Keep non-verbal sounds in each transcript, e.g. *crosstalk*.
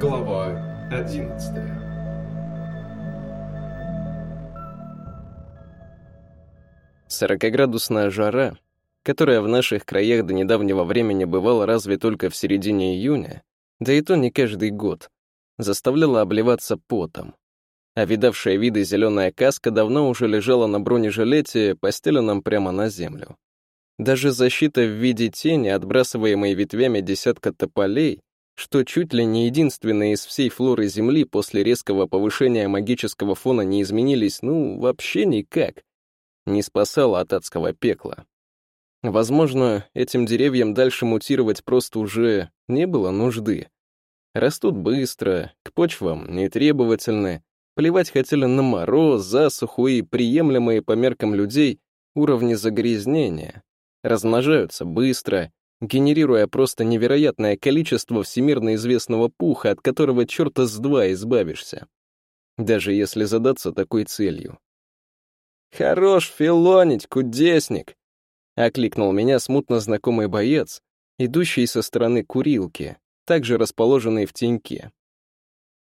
Глава 11 Сорокоградусная жара, которая в наших краях до недавнего времени бывала разве только в середине июня, да и то не каждый год, заставляла обливаться потом. А видавшая виды зеленая каска давно уже лежала на бронежилете, постеленном прямо на землю. Даже защита в виде тени, отбрасываемой ветвями десятка тополей, что чуть ли не единственные из всей флоры Земли после резкого повышения магического фона не изменились, ну, вообще никак, не спасала от адского пекла. Возможно, этим деревьям дальше мутировать просто уже не было нужды. Растут быстро, к почвам нетребовательны, плевать хотели на мороз, засуху и приемлемые по меркам людей уровни загрязнения. Размножаются быстро, генерируя просто невероятное количество всемирно известного пуха, от которого черта с два избавишься. Даже если задаться такой целью. «Хорош филонить, кудесник!» — окликнул меня смутно знакомый боец, идущий со стороны курилки, также расположенный в теньке.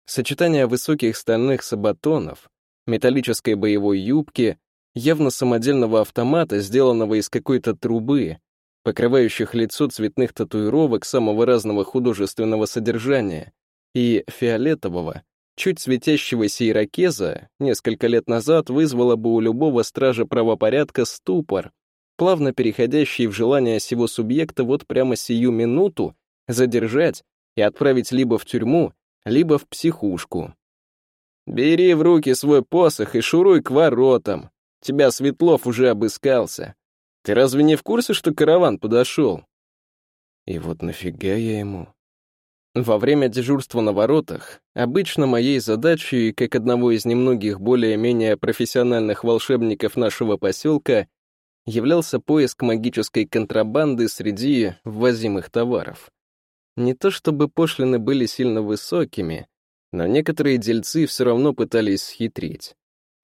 Сочетание высоких стальных сабатонов, металлической боевой юбки, явно самодельного автомата, сделанного из какой-то трубы, покрывающих лицо цветных татуировок самого разного художественного содержания, и фиолетового, чуть светящегося ирокеза несколько лет назад вызвало бы у любого стража правопорядка ступор, плавно переходящий в желание сего субъекта вот прямо сию минуту задержать и отправить либо в тюрьму, либо в психушку. «Бери в руки свой посох и шуруй к воротам. Тебя Светлов уже обыскался. Ты разве не в курсе, что караван подошел?» И вот нафига я ему? Во время дежурства на воротах обычно моей задачей, как одного из немногих более-менее профессиональных волшебников нашего поселка, являлся поиск магической контрабанды среди ввозимых товаров. Не то чтобы пошлины были сильно высокими, но некоторые дельцы все равно пытались схитрить.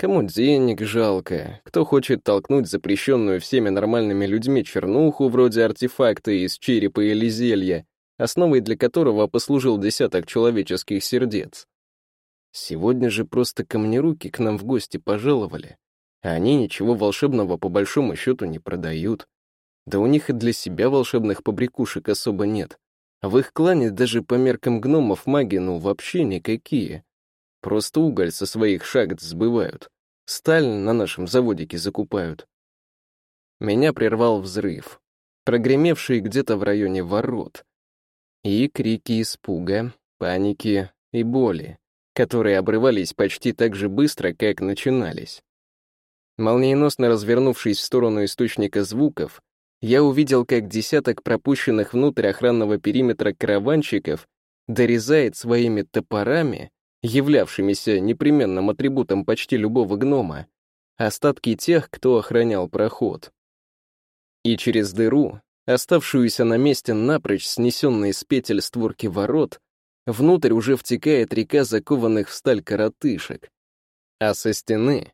Кому денег жалко, кто хочет толкнуть запрещенную всеми нормальными людьми чернуху вроде артефакта из черепа или зелья, основой для которого послужил десяток человеческих сердец. Сегодня же просто камнеруки к нам в гости пожаловали, а они ничего волшебного по большому счету не продают. Да у них и для себя волшебных побрякушек особо нет. В их клане даже по меркам гномов маги ну вообще никакие. Просто уголь со своих шагт сбывают. Сталь на нашем заводике закупают. Меня прервал взрыв, прогремевший где-то в районе ворот. И крики испуга, паники и боли, которые обрывались почти так же быстро, как начинались. Молниеносно развернувшись в сторону источника звуков, я увидел, как десяток пропущенных внутрь охранного периметра караванщиков дорезает своими топорами, являвшимися непременным атрибутом почти любого гнома, остатки тех, кто охранял проход. И через дыру, оставшуюся на месте напрочь снесенной с петель створки ворот, внутрь уже втекает река закованных в сталь коротышек. А со стены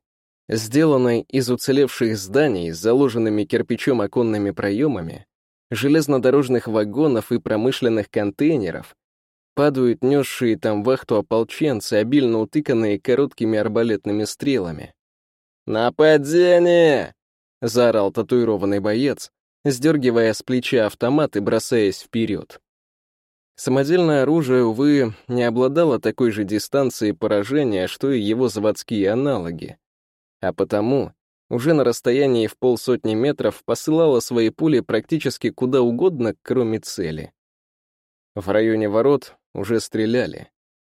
сделанной из уцелевших зданий с заложенными кирпичом оконными проемами, железнодорожных вагонов и промышленных контейнеров, падают несшие там вахту ополченцы, обильно утыканные короткими арбалетными стрелами. «Нападение!» — заорал татуированный боец, сдергивая с плеча автомат и бросаясь вперед. Самодельное оружие, увы, не обладало такой же дистанцией поражения, что и его заводские аналоги а потому уже на расстоянии в полсотни метров посылала свои пули практически куда угодно, кроме цели. В районе ворот уже стреляли.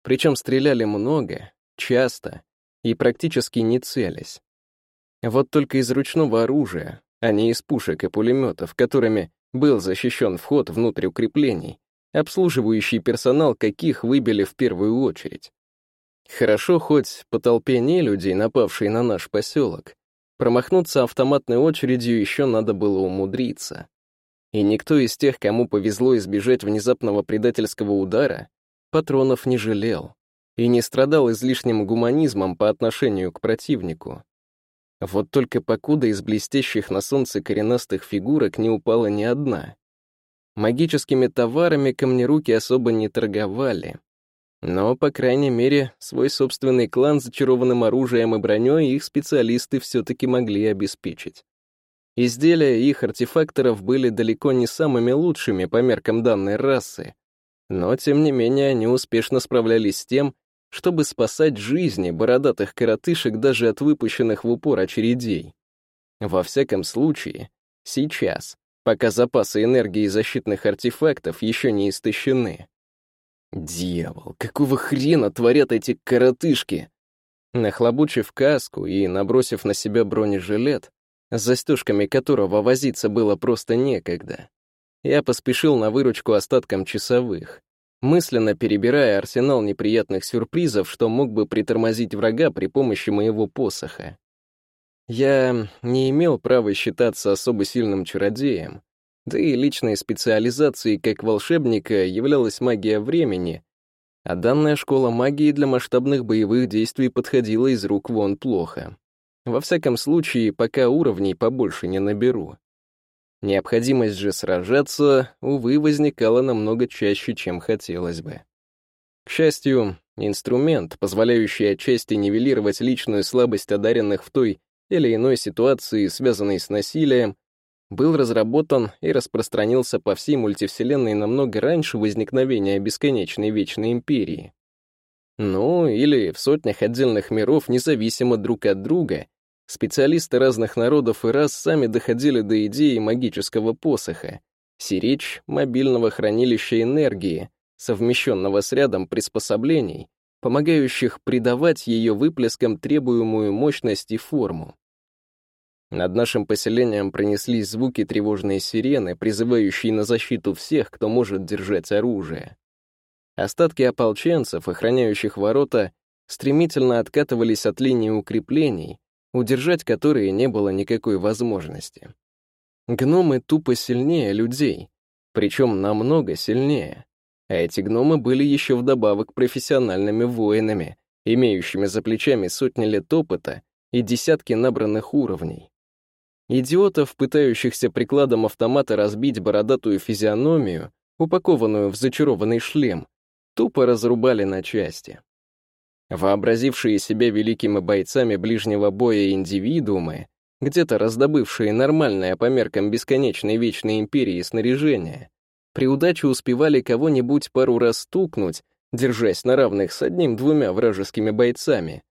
Причем стреляли много, часто и практически не целясь. Вот только из ручного оружия, а не из пушек и пулеметов, которыми был защищен вход внутрь укреплений, обслуживающий персонал каких выбили в первую очередь. Хорошо хоть по толпе не людей, напавшей на наш поселок. Промахнуться автоматной очередью еще надо было умудриться. И никто из тех, кому повезло избежать внезапного предательского удара, патронов не жалел и не страдал излишним гуманизмом по отношению к противнику. Вот только покуда из блестящих на солнце коренастых фигурок не упала ни одна. Магическими товарами камнеруки особо не торговали, Но, по крайней мере, свой собственный клан зачарованным оружием и броней их специалисты все-таки могли обеспечить. Изделия их артефакторов были далеко не самыми лучшими по меркам данной расы, но, тем не менее, они успешно справлялись с тем, чтобы спасать жизни бородатых коротышек даже от выпущенных в упор очередей. Во всяком случае, сейчас, пока запасы энергии защитных артефактов еще не истощены. Дьявол, какого хрена творят эти коротышки? Нахлобучив каску и набросив на себя бронежилет, с застежками которого возиться было просто некогда, я поспешил на выручку остаткам часовых, мысленно перебирая арсенал неприятных сюрпризов, что мог бы притормозить врага при помощи моего посоха. Я не имел права считаться особо сильным чародеем, да и личной специализацией как волшебника являлась магия времени, а данная школа магии для масштабных боевых действий подходила из рук вон плохо. Во всяком случае, пока уровней побольше не наберу. Необходимость же сражаться, увы, возникала намного чаще, чем хотелось бы. К счастью, инструмент, позволяющий отчасти нивелировать личную слабость одаренных в той или иной ситуации, связанной с насилием, был разработан и распространился по всей мультивселенной намного раньше возникновения бесконечной Вечной Империи. Ну, или в сотнях отдельных миров, независимо друг от друга, Специалисты разных народов и рас сами доходили до идеи магического посоха, сиречь мобильного хранилища энергии, совмещенного с рядом приспособлений, помогающих придавать ее выплескам требуемую мощность и форму. Над нашим поселением пронеслись звуки тревожной сирены, призывающие на защиту всех, кто может держать оружие. Остатки ополченцев, охраняющих ворота, стремительно откатывались от линии укреплений, удержать которые не было никакой возможности. Гномы тупо сильнее людей, причем намного сильнее. А эти гномы были еще вдобавок профессиональными воинами, имеющими за плечами сотни лет опыта и десятки набранных уровней. Идиотов, пытающихся прикладом автомата разбить бородатую физиономию, упакованную в зачарованный шлем, тупо разрубали на части. Вообразившие себя великими бойцами ближнего боя индивидуумы, где-то раздобывшие нормальное по меркам бесконечной вечной империи снаряжение, при удаче успевали кого-нибудь пару раз стукнуть, держась на равных с одним-двумя вражескими бойцами,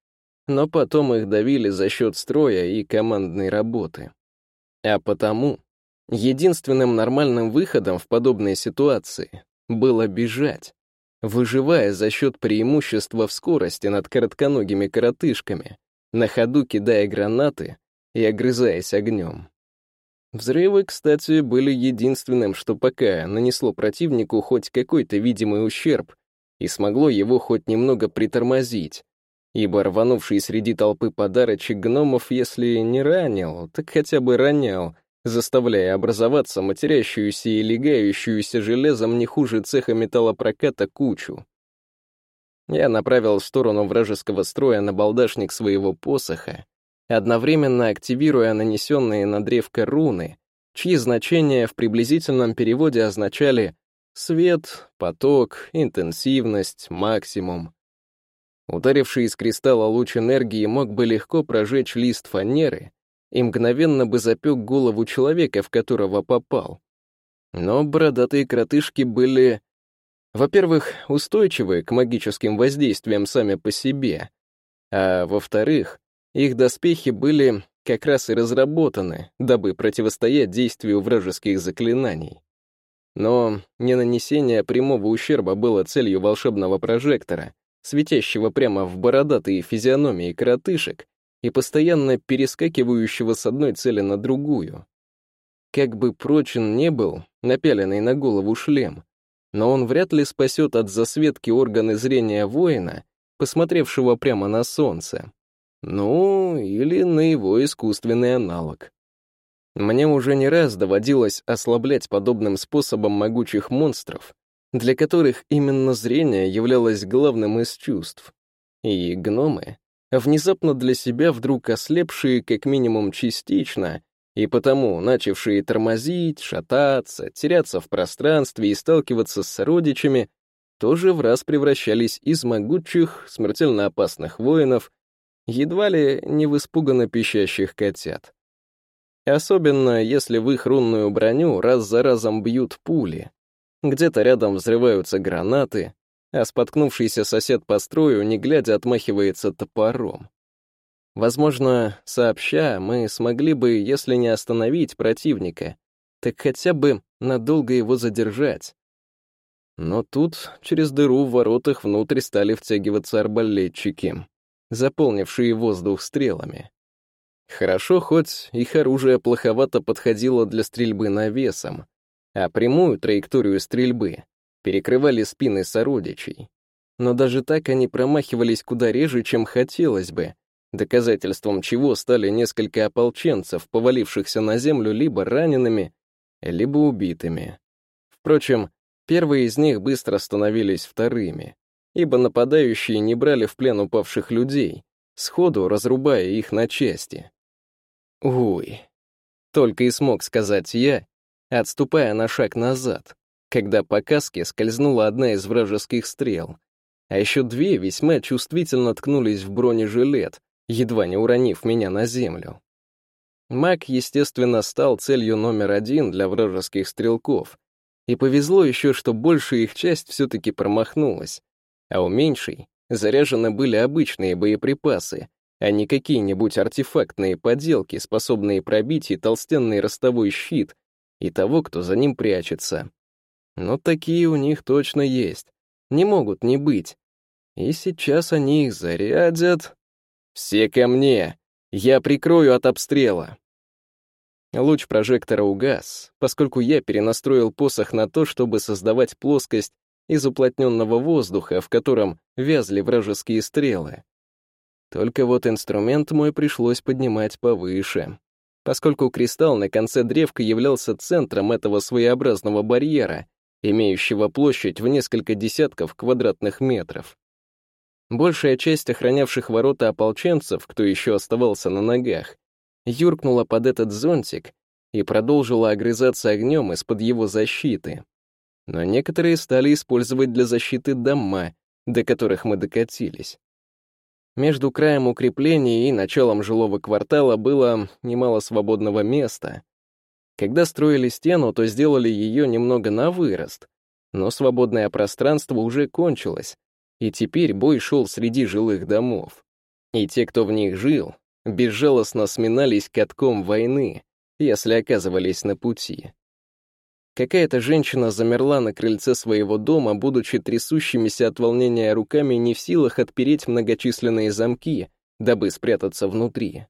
но потом их давили за счет строя и командной работы. А потому единственным нормальным выходом в подобной ситуации было бежать выживая за счет преимущества в скорости над коротконогими коротышками, на ходу кидая гранаты и огрызаясь огнем. Взрывы, кстати, были единственным, что пока нанесло противнику хоть какой-то видимый ущерб и смогло его хоть немного притормозить, ибо рванувший среди толпы подарочек гномов, если не ранил, так хотя бы ронял — заставляя образоваться матерящуюся и легающуюся железом не хуже цеха металлопроката кучу. Я направил в сторону вражеского строя на балдашник своего посоха, одновременно активируя нанесенные на древко руны, чьи значения в приблизительном переводе означали свет, поток, интенсивность, максимум. Ударивший из кристалла луч энергии мог бы легко прожечь лист фанеры, и мгновенно бы запек голову человека, в которого попал. Но бородатые кротышки были, во-первых, устойчивы к магическим воздействиям сами по себе, а во-вторых, их доспехи были как раз и разработаны, дабы противостоять действию вражеских заклинаний. Но не нанесение прямого ущерба было целью волшебного прожектора, светящего прямо в бородатые физиономии коротышек, и постоянно перескакивающего с одной цели на другую. Как бы прочен не был напяленный на голову шлем, но он вряд ли спасет от засветки органы зрения воина, посмотревшего прямо на солнце. Ну, или на его искусственный аналог. Мне уже не раз доводилось ослаблять подобным способом могучих монстров, для которых именно зрение являлось главным из чувств. И гномы внезапно для себя вдруг ослепшие как минимум частично, и потому начавшие тормозить, шататься, теряться в пространстве и сталкиваться с сородичами, тоже в раз превращались из могучих, смертельно опасных воинов, едва ли не в испуганно пищащих котят. Особенно, если в их рунную броню раз за разом бьют пули. Где-то рядом взрываются гранаты, а споткнувшийся сосед по строю, не глядя, отмахивается топором. Возможно, сообща, мы смогли бы, если не остановить противника, так хотя бы надолго его задержать. Но тут через дыру в воротах внутрь стали втягиваться арбалетчики, заполнившие воздух стрелами. Хорошо, хоть их оружие плоховато подходило для стрельбы навесом, а прямую траекторию стрельбы перекрывали спины сородичей. Но даже так они промахивались куда реже, чем хотелось бы, доказательством чего стали несколько ополченцев, повалившихся на землю либо ранеными, либо убитыми. Впрочем, первые из них быстро становились вторыми, ибо нападающие не брали в плен упавших людей, сходу разрубая их на части. Уй, только и смог сказать я, отступая на шаг назад, когда по каске скользнула одна из вражеских стрел, а еще две весьма чувствительно ткнулись в бронежилет, едва не уронив меня на землю. Маг, естественно, стал целью номер один для вражеских стрелков, и повезло еще, что большая их часть все-таки промахнулась, а у меньшей заряжены были обычные боеприпасы, а не какие-нибудь артефактные поделки, способные пробить и толстенный ростовой щит, и того, кто за ним прячется. Но такие у них точно есть, не могут не быть. И сейчас они их зарядят. «Все ко мне! Я прикрою от обстрела!» Луч прожектора угас, поскольку я перенастроил посох на то, чтобы создавать плоскость из уплотненного воздуха, в котором вязли вражеские стрелы. Только вот инструмент мой пришлось поднимать повыше, поскольку кристалл на конце древка являлся центром этого своеобразного барьера, имеющего площадь в несколько десятков квадратных метров. Большая часть охранявших ворота ополченцев, кто еще оставался на ногах, юркнула под этот зонтик и продолжила огрызаться огнем из-под его защиты. Но некоторые стали использовать для защиты дома, до которых мы докатились. Между краем укрепления и началом жилого квартала было немало свободного места. Когда строили стену, то сделали ее немного на вырост, но свободное пространство уже кончилось, и теперь бой шел среди жилых домов. И те, кто в них жил, безжалостно сминались катком войны, если оказывались на пути. Какая-то женщина замерла на крыльце своего дома, будучи трясущимися от волнения руками не в силах отпереть многочисленные замки, дабы спрятаться внутри.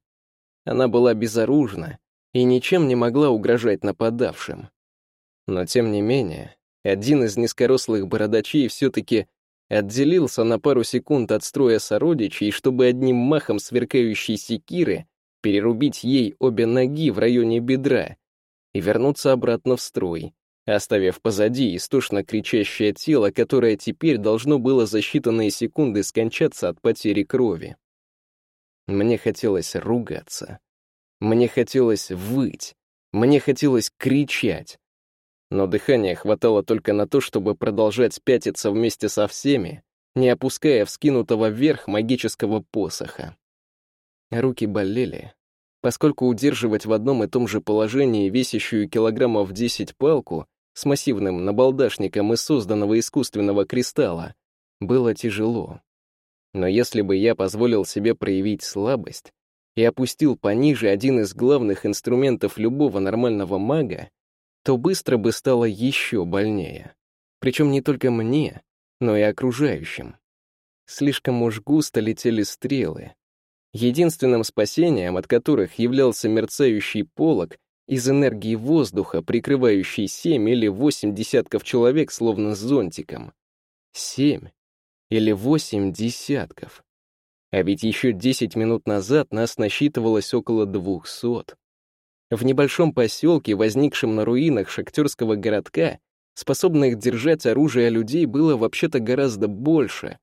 Она была безоружна и ничем не могла угрожать нападавшим. Но тем не менее, один из низкорослых бородачей все-таки отделился на пару секунд от строя сородичей, чтобы одним махом сверкающей секиры перерубить ей обе ноги в районе бедра и вернуться обратно в строй, оставив позади истошно кричащее тело, которое теперь должно было за считанные секунды скончаться от потери крови. Мне хотелось ругаться. Мне хотелось выть. Мне хотелось кричать но дыхания хватало только на то, чтобы продолжать пятиться вместе со всеми, не опуская вскинутого вверх магического посоха. Руки болели, поскольку удерживать в одном и том же положении весящую килограммов 10 палку с массивным набалдашником из созданного искусственного кристалла было тяжело. Но если бы я позволил себе проявить слабость и опустил пониже один из главных инструментов любого нормального мага, то быстро бы стало еще больнее. Причем не только мне, но и окружающим. Слишком уж густо летели стрелы. Единственным спасением, от которых являлся мерцающий полог из энергии воздуха, прикрывающий семь или восемь десятков человек словно зонтиком. Семь или восемь десятков. А ведь еще десять минут назад нас насчитывалось около двухсот. В небольшом поселке, возникшем на руинах шахтерского городка, способных держать оружие людей было вообще-то гораздо больше.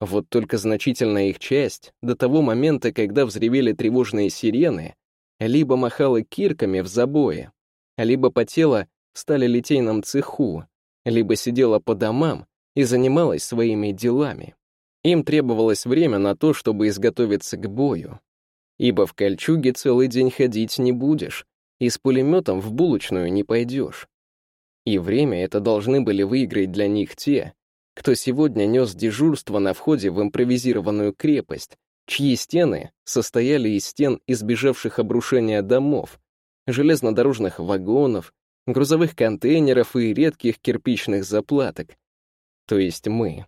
Вот только значительная их часть, до того момента, когда взревели тревожные сирены, либо махала кирками в забое, либо потела в стали литейном цеху, либо сидела по домам, и занималась своими делами. Им требовалось время на то, чтобы изготовиться к бою. Ибо в кольчуге целый день ходить не будешь, и с пулеметом в булочную не пойдешь. И время это должны были выиграть для них те, кто сегодня нес дежурство на входе в импровизированную крепость, чьи стены состояли из стен избежавших обрушения домов, железнодорожных вагонов, грузовых контейнеров и редких кирпичных заплаток. То есть мы.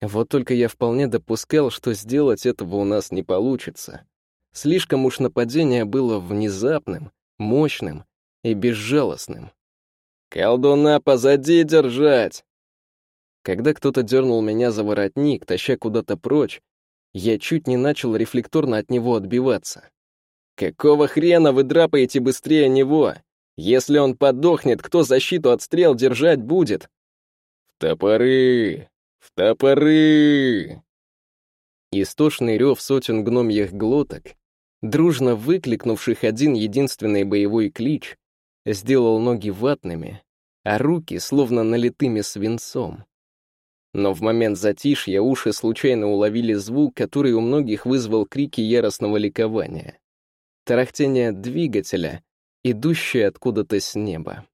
Вот только я вполне допускал, что сделать этого у нас не получится. Слишком уж нападение было внезапным, мощным и безжалостным. «Колдуна позади держать!» Когда кто-то дернул меня за воротник, таща куда-то прочь, я чуть не начал рефлекторно от него отбиваться. «Какого хрена вы драпаете быстрее него? Если он подохнет, кто защиту от стрел держать будет?» «В топоры! В топоры!» Истошный рев сотен гномьих глоток, дружно выкликнувших один единственный боевой клич, сделал ноги ватными, а руки словно налитыми свинцом. Но в момент затишья уши случайно уловили звук, который у многих вызвал крики яростного ликования. Тарахтение двигателя, идущее откуда-то с неба.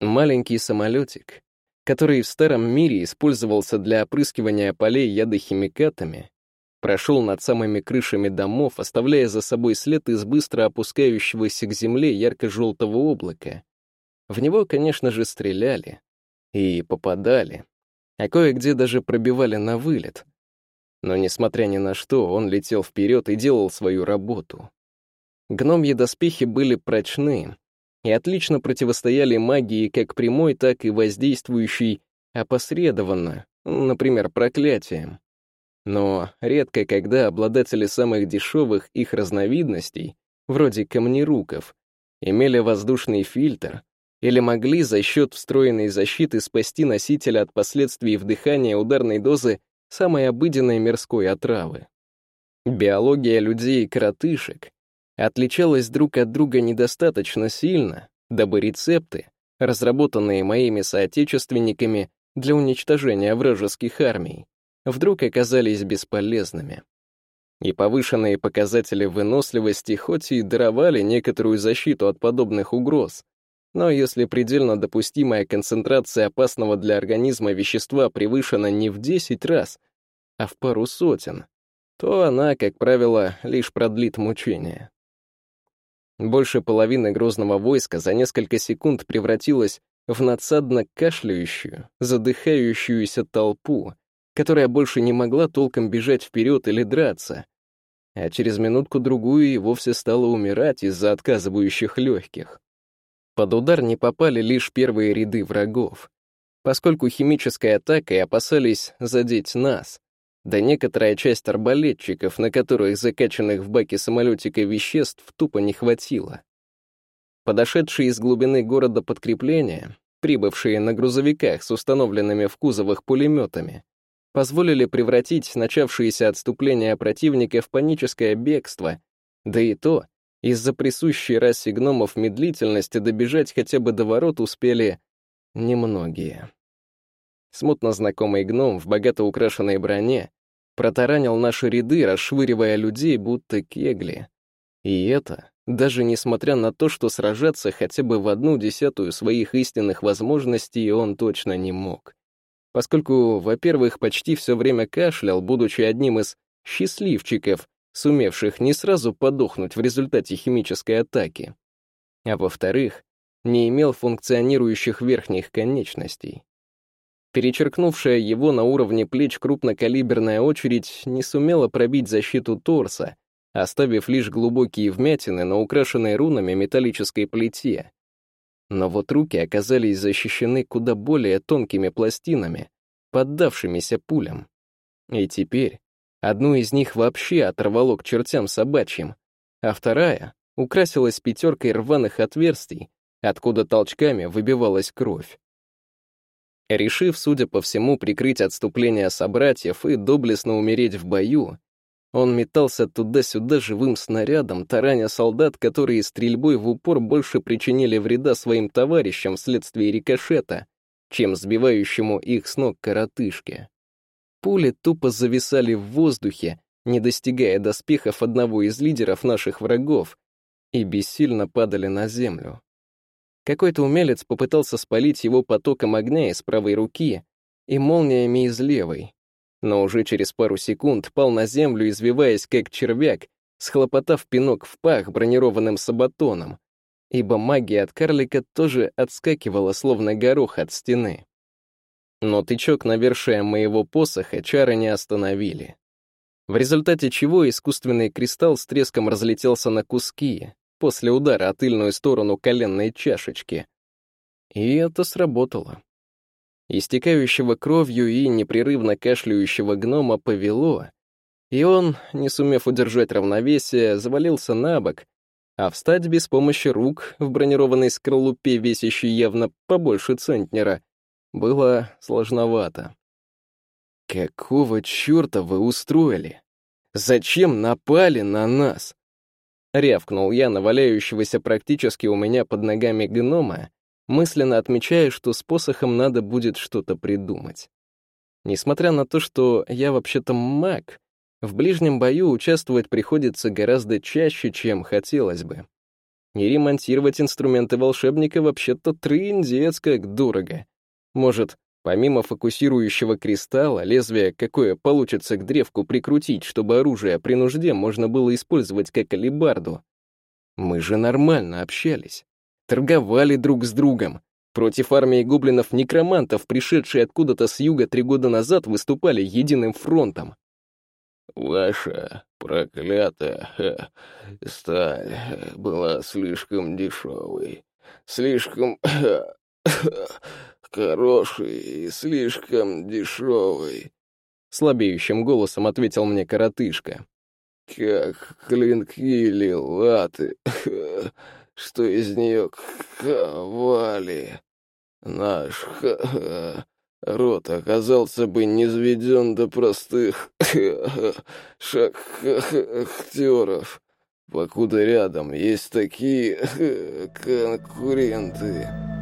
Маленький самолетик, который в старом мире использовался для опрыскивания полей ядохимикатами, прошел над самыми крышами домов, оставляя за собой след из быстро опускающегося к земле ярко-желтого облака. В него, конечно же, стреляли. И попадали а кое-где даже пробивали на вылет. Но, несмотря ни на что, он летел вперед и делал свою работу. Гномьи доспехи были прочны и отлично противостояли магии как прямой, так и воздействующей опосредованно, например, проклятием. Но редко когда обладатели самых дешевых их разновидностей, вроде камнеруков, имели воздушный фильтр или могли за счет встроенной защиты спасти носителя от последствий вдыхания ударной дозы самой обыденной мирской отравы. Биология людей и коротышек отличалась друг от друга недостаточно сильно, дабы рецепты, разработанные моими соотечественниками для уничтожения вражеских армий, вдруг оказались бесполезными. И повышенные показатели выносливости хоть и даровали некоторую защиту от подобных угроз, но если предельно допустимая концентрация опасного для организма вещества превышена не в 10 раз, а в пару сотен, то она, как правило, лишь продлит мучение. Больше половины грозного войска за несколько секунд превратилась в надсадно кашляющую, задыхающуюся толпу, которая больше не могла толком бежать вперед или драться, а через минутку-другую и вовсе стала умирать из-за отказывающих легких. Под удар не попали лишь первые ряды врагов, поскольку химической атакой опасались задеть нас, да некоторая часть арбалетчиков, на которых закачанных в баке самолетика веществ тупо не хватило. Подошедшие из глубины города подкрепления, прибывшие на грузовиках с установленными в кузовах пулеметами, позволили превратить начавшееся отступление противника в паническое бегство, да и то из-за присущей расе гномов медлительности добежать хотя бы до ворот успели немногие. Смутно знакомый гном в богато украшенной броне протаранил наши ряды, расшвыривая людей, будто кегли. И это, даже несмотря на то, что сражаться хотя бы в одну десятую своих истинных возможностей он точно не мог. Поскольку, во-первых, почти все время кашлял, будучи одним из счастливчиков, сумевших не сразу подохнуть в результате химической атаки, а во-вторых, не имел функционирующих верхних конечностей. Перечеркнувшая его на уровне плеч крупнокалиберная очередь не сумела пробить защиту торса, оставив лишь глубокие вмятины на украшенной рунами металлической плите. Но вот руки оказались защищены куда более тонкими пластинами, поддавшимися пулям. И теперь Одну из них вообще оторвало к чертям собачьим, а вторая украсилась пятеркой рваных отверстий, откуда толчками выбивалась кровь. Решив, судя по всему, прикрыть отступление собратьев и доблестно умереть в бою, он метался туда-сюда живым снарядом, тараня солдат, которые стрельбой в упор больше причинили вреда своим товарищам вследствие рикошета, чем сбивающему их с ног коротышке. Пули тупо зависали в воздухе, не достигая доспехов одного из лидеров наших врагов, и бессильно падали на землю. Какой-то умелец попытался спалить его потоком огня из правой руки и молниями из левой, но уже через пару секунд пал на землю, извиваясь как червяк, схлопотав пинок в пах бронированным сабатоном, ибо магия от карлика тоже отскакивала, словно горох от стены. Но тычок навершия моего посоха чары не остановили. В результате чего искусственный кристалл с треском разлетелся на куски после удара о тыльную сторону коленной чашечки. И это сработало. Истекающего кровью и непрерывно кашляющего гнома повело, и он, не сумев удержать равновесие, завалился на бок, а встать без помощи рук в бронированной скорлупе, весящей явно побольше центнера, было сложновато. «Какого черта вы устроили? Зачем напали на нас?» Рявкнул я на валяющегося практически у меня под ногами гнома, мысленно отмечая, что с посохом надо будет что-то придумать. Несмотря на то, что я вообще-то маг, в ближнем бою участвовать приходится гораздо чаще, чем хотелось бы. И ремонтировать инструменты волшебника вообще-то трындец как дорого. Может, помимо фокусирующего кристалла, лезвие какое получится к древку прикрутить, чтобы оружие при нужде можно было использовать как алибарду. Мы же нормально общались. Торговали друг с другом. Против армии гоблинов-некромантов, пришедшие откуда-то с юга три года назад, выступали единым фронтом. Ваша проклятая сталь была слишком дешевой, слишком ха, хорошей и слишком дешевой. Слабеющим голосом ответил мне коротышка. Как клинки или латы, *laughs* что из нее ковали. Наш Рот оказался бы низведен до простых *laughs* шахтеров, покуда рядом есть такие конкуренты.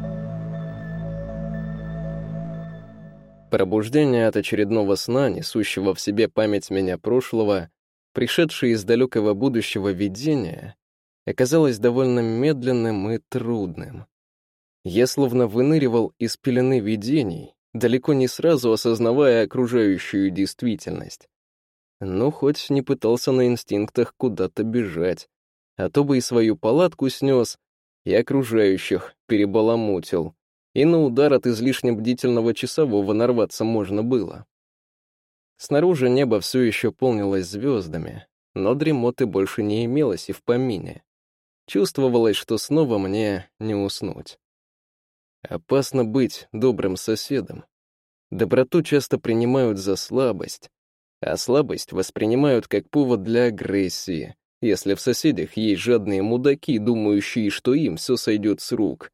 Пробуждение от очередного сна, несущего в себе память меня прошлого, пришедшее из далекого будущего видения, оказалось довольно медленным и трудным. Я словно выныривал из пелены видений, далеко не сразу осознавая окружающую действительность. Но хоть не пытался на инстинктах куда-то бежать, а то бы и свою палатку снес, и окружающих перебаламутил, и на удар от излишне бдительного часового нарваться можно было. Снаружи небо все еще полнилось звездами, но дремоты больше не имелось и в помине. Чувствовалось, что снова мне не уснуть. Опасно быть добрым соседом. Доброту часто принимают за слабость, а слабость воспринимают как повод для агрессии, если в соседях есть жадные мудаки, думающие, что им все сойдет с рук.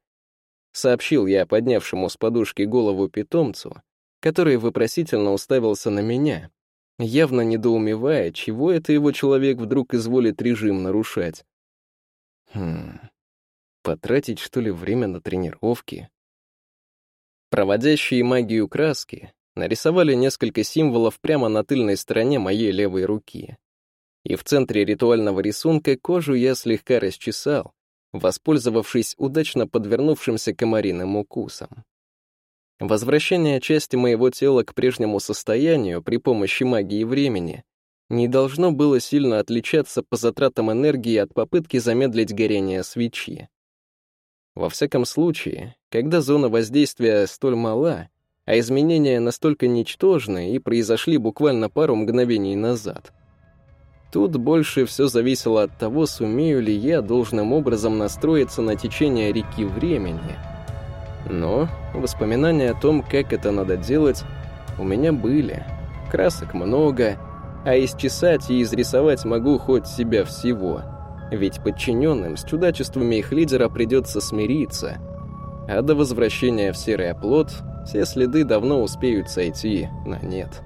Сообщил я поднявшему с подушки голову питомцу, который вопросительно уставился на меня, явно недоумевая, чего это его человек вдруг изволит режим нарушать. Хм, потратить, что ли, время на тренировки? Проводящие магию краски нарисовали несколько символов прямо на тыльной стороне моей левой руки. И в центре ритуального рисунка кожу я слегка расчесал, воспользовавшись удачно подвернувшимся комариным укусом. Возвращение части моего тела к прежнему состоянию при помощи магии времени не должно было сильно отличаться по затратам энергии от попытки замедлить горение свечи. Во всяком случае, когда зона воздействия столь мала, а изменения настолько ничтожны и произошли буквально пару мгновений назад. Тут больше все зависело от того, сумею ли я должным образом настроиться на течение реки времени. Но воспоминания о том, как это надо делать, у меня были. Красок много, а исчесать и изрисовать могу хоть себя всего — ведь подчиненным с чудачествами их лидера придется смириться, а до возвращения в серый оплот все следы давно успеют сойти на нет.